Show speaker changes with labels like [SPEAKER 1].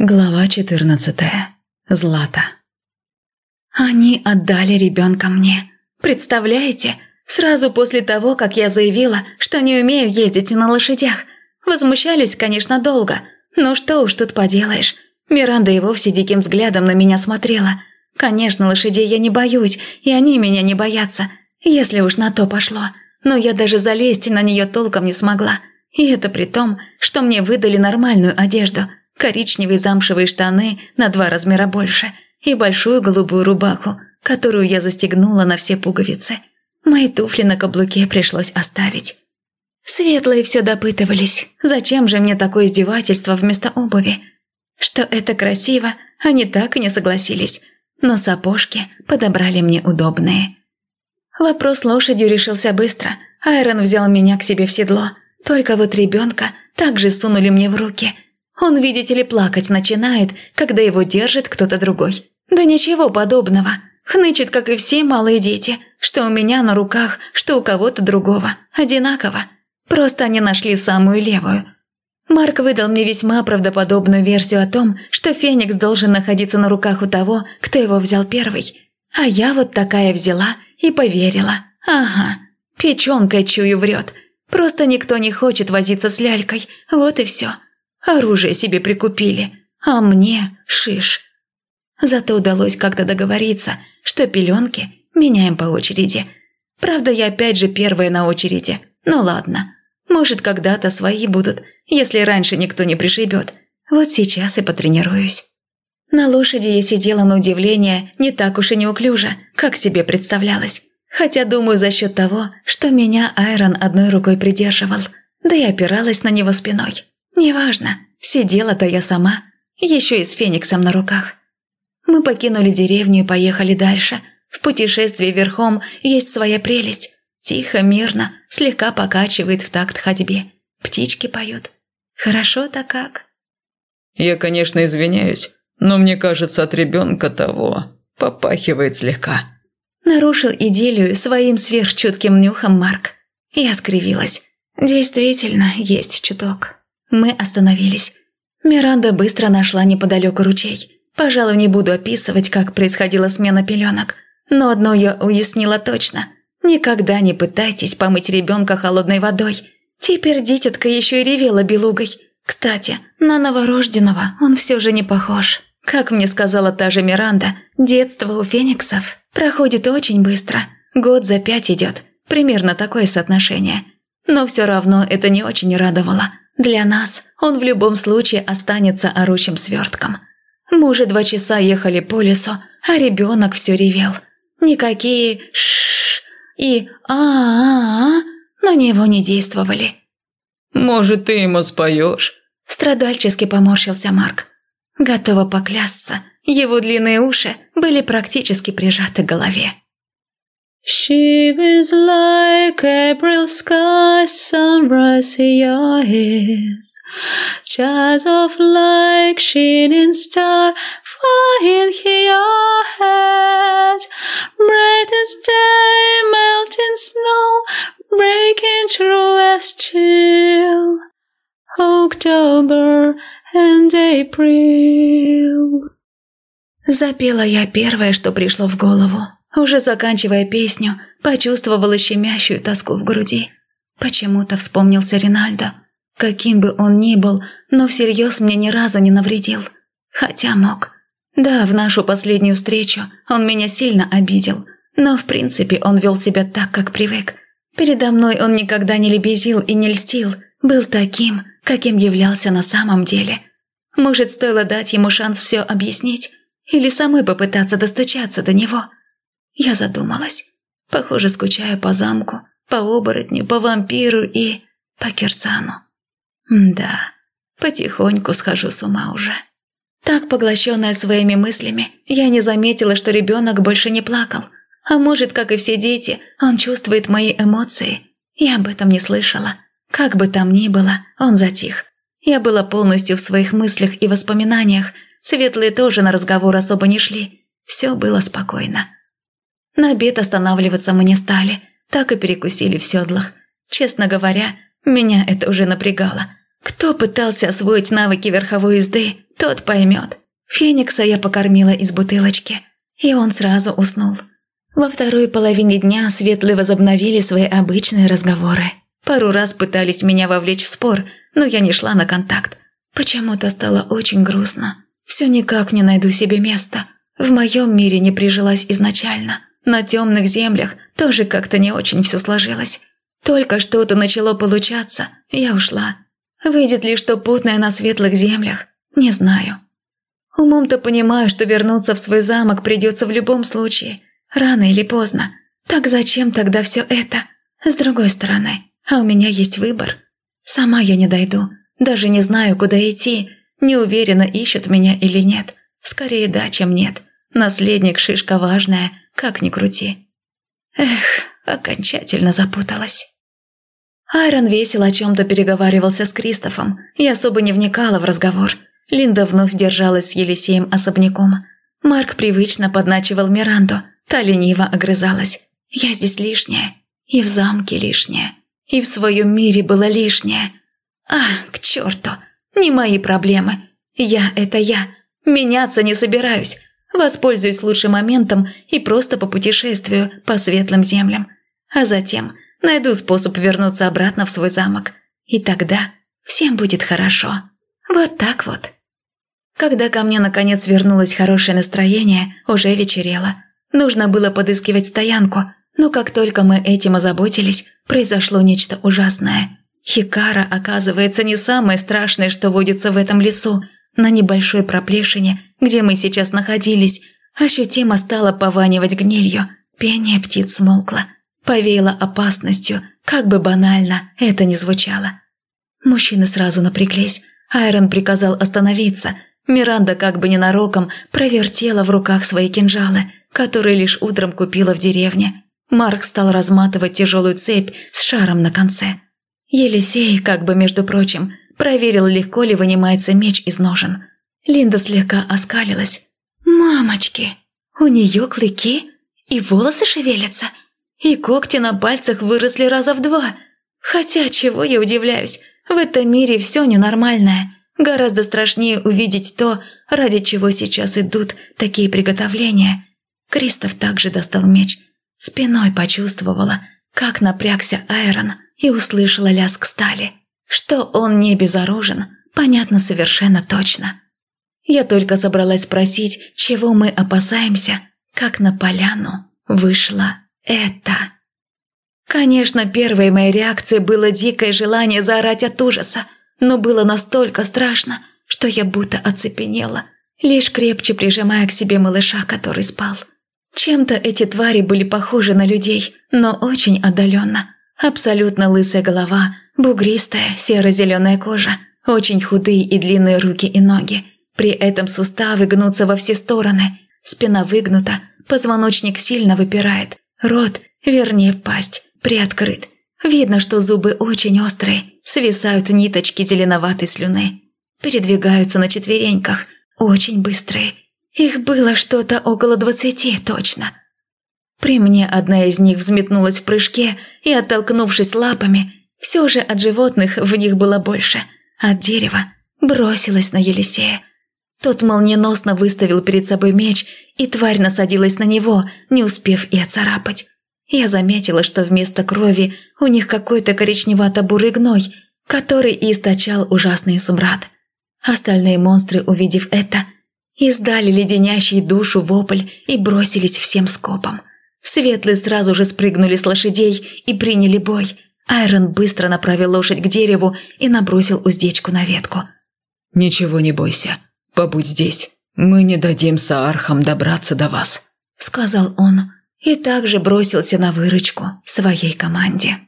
[SPEAKER 1] Глава 14. Злата. Они отдали ребенка мне. Представляете? Сразу после того, как я заявила, что не умею ездить на лошадях. Возмущались, конечно, долго. Но что уж тут поделаешь. Миранда и вовсе диким взглядом на меня смотрела. Конечно, лошадей я не боюсь, и они меня не боятся, если уж на то пошло. Но я даже залезть на нее толком не смогла. И это при том, что мне выдали нормальную одежду – коричневые замшевые штаны на два размера больше и большую голубую рубаху, которую я застегнула на все пуговицы. Мои туфли на каблуке пришлось оставить. Светлые все допытывались, зачем же мне такое издевательство вместо обуви. Что это красиво, они так и не согласились, но сапожки подобрали мне удобные. Вопрос лошадью решился быстро. Айрон взял меня к себе в седло, только вот ребенка также сунули мне в руки – он, видите ли, плакать начинает, когда его держит кто-то другой. Да ничего подобного. Хнычет, как и все малые дети, что у меня на руках, что у кого-то другого. Одинаково. Просто они нашли самую левую. Марк выдал мне весьма правдоподобную версию о том, что Феникс должен находиться на руках у того, кто его взял первый. А я вот такая взяла и поверила. Ага, печенкой чую врет. Просто никто не хочет возиться с лялькой, вот и все. Оружие себе прикупили, а мне шиш. Зато удалось как-то договориться, что пеленки меняем по очереди. Правда, я опять же первая на очереди. Ну ладно, может, когда-то свои будут, если раньше никто не пришибет. Вот сейчас и потренируюсь. На лошади я сидела на удивление не так уж и неуклюже, как себе представлялось. Хотя, думаю, за счет того, что меня Айрон одной рукой придерживал, да и опиралась на него спиной. Неважно, сидела-то я сама, еще и с фениксом на руках. Мы покинули деревню и поехали дальше. В путешествии верхом есть своя прелесть. Тихо, мирно, слегка покачивает в такт ходьбе. Птички поют. Хорошо-то как.
[SPEAKER 2] Я, конечно, извиняюсь, но мне кажется, от ребенка того попахивает слегка.
[SPEAKER 1] Нарушил идиллию своим сверхчутким нюхом Марк. Я скривилась. Действительно, есть чуток. Мы остановились. Миранда быстро нашла неподалеку ручей. Пожалуй, не буду описывать, как происходила смена пеленок. Но одно я уяснила точно. Никогда не пытайтесь помыть ребенка холодной водой. Теперь дитятка еще и ревела белугой. Кстати, на новорожденного он все же не похож. Как мне сказала та же Миранда, детство у фениксов проходит очень быстро. Год за пять идет. Примерно такое соотношение. Но все равно это не очень радовало. Для нас он в любом случае останется орущим свертком. Мы уже два часа ехали по лесу, а ребенок все ревел. Никакие ш и а а а на него не действовали.
[SPEAKER 2] «Может, ты ему споешь?»
[SPEAKER 1] Страдальчески поморщился Марк. Готова поклясться, его длинные уши были практически прижаты к голове.
[SPEAKER 3] She was like April sky, sunrise in your eyes, jazz of like shining star, flying in your head, bright as day, melting snow, breaking through as chill, October and April.
[SPEAKER 1] Запела я первое, что пришло в голову. Уже заканчивая песню, почувствовала щемящую тоску в груди. Почему-то вспомнился Ринальдо. Каким бы он ни был, но всерьез мне ни разу не навредил. Хотя мог. Да, в нашу последнюю встречу он меня сильно обидел. Но в принципе он вел себя так, как привык. Передо мной он никогда не лебезил и не льстил. Был таким, каким являлся на самом деле. Может, стоило дать ему шанс все объяснить? Или самой попытаться достучаться до него?» Я задумалась. Похоже, скучаю по замку, по оборотню, по вампиру и по Кирсану. Да, потихоньку схожу с ума уже. Так, поглощенная своими мыслями, я не заметила, что ребенок больше не плакал. А может, как и все дети, он чувствует мои эмоции. Я об этом не слышала. Как бы там ни было, он затих. Я была полностью в своих мыслях и воспоминаниях. Светлые тоже на разговор особо не шли. Все было спокойно. На обед останавливаться мы не стали, так и перекусили в седлах. Честно говоря, меня это уже напрягало. Кто пытался освоить навыки верховой езды, тот поймет. Феникса я покормила из бутылочки, и он сразу уснул. Во второй половине дня светлые возобновили свои обычные разговоры. Пару раз пытались меня вовлечь в спор, но я не шла на контакт. Почему-то стало очень грустно. Все никак не найду себе места. В моем мире не прижилась изначально. На темных землях тоже как-то не очень все сложилось. Только что-то начало получаться, я ушла. Выйдет ли что путное на светлых землях, не знаю. Умом-то понимаю, что вернуться в свой замок придется в любом случае, рано или поздно. Так зачем тогда все это? С другой стороны, а у меня есть выбор. Сама я не дойду, даже не знаю, куда идти, не уверена, ищут меня или нет. Скорее да, чем нет. Наследник шишка важная, как ни крути. Эх, окончательно запуталась. Айрон весело о чем-то переговаривался с Кристофом и особо не вникала в разговор. Линда вновь держалась с Елисеем особняком. Марк привычно подначивал Миранду, та лениво огрызалась. «Я здесь лишняя, и в замке лишняя, и в своем мире была лишняя. А, к черту, не мои проблемы. Я – это я, меняться не собираюсь, Воспользуюсь лучшим моментом и просто попутешествую по светлым землям. А затем найду способ вернуться обратно в свой замок. И тогда всем будет хорошо. Вот так вот. Когда ко мне наконец вернулось хорошее настроение, уже вечерело. Нужно было подыскивать стоянку, но как только мы этим озаботились, произошло нечто ужасное. Хикара, оказывается, не самое страшное, что водится в этом лесу – на небольшой проплешине, где мы сейчас находились, ощутимо стало пованивать гнилью. Пение птиц смолкло. Повеяло опасностью, как бы банально это ни звучало. Мужчины сразу напряглись. Айрон приказал остановиться. Миранда как бы ненароком провертела в руках свои кинжалы, которые лишь утром купила в деревне. Марк стал разматывать тяжелую цепь с шаром на конце. Елисей, как бы между прочим, проверил, легко ли вынимается меч из ножен. Линда слегка оскалилась. «Мамочки, у нее клыки и волосы шевелятся, и когти на пальцах выросли раза в два. Хотя, чего я удивляюсь, в этом мире все ненормальное. Гораздо страшнее увидеть то, ради чего сейчас идут такие приготовления». Кристоф также достал меч. Спиной почувствовала, как напрягся Айрон и услышала лязг стали. Что он не безоружен, понятно совершенно точно. Я только собралась спросить, чего мы опасаемся, как на поляну вышло это. Конечно, первой моей реакцией было дикое желание заорать от ужаса, но было настолько страшно, что я будто оцепенела, лишь крепче прижимая к себе малыша, который спал. Чем-то эти твари были похожи на людей, но очень отдаленно. Абсолютно лысая голова – Бугристая, серо-зеленая кожа, очень худые и длинные руки и ноги. При этом суставы гнутся во все стороны, спина выгнута, позвоночник сильно выпирает, рот, вернее пасть, приоткрыт. Видно, что зубы очень острые, свисают ниточки зеленоватой слюны. Передвигаются на четвереньках, очень быстрые. Их было что-то около двадцати точно. При мне одна из них взметнулась в прыжке и, оттолкнувшись лапами, все же от животных в них было больше. От дерева бросилась на Елисея. Тот молниеносно выставил перед собой меч, и тварь насадилась на него, не успев и оцарапать. Я заметила, что вместо крови у них какой-то коричневато-бурый гной, который и источал ужасный сумрад. Остальные монстры, увидев это, издали леденящий душу вопль и бросились всем скопом. Светлые сразу же спрыгнули с лошадей и приняли бой – Айрон быстро направил лошадь к дереву и набросил уздечку на ветку.
[SPEAKER 2] «Ничего не бойся, побудь здесь. Мы не дадим Саархам добраться до вас», —
[SPEAKER 1] сказал он и также бросился на выручку своей команде.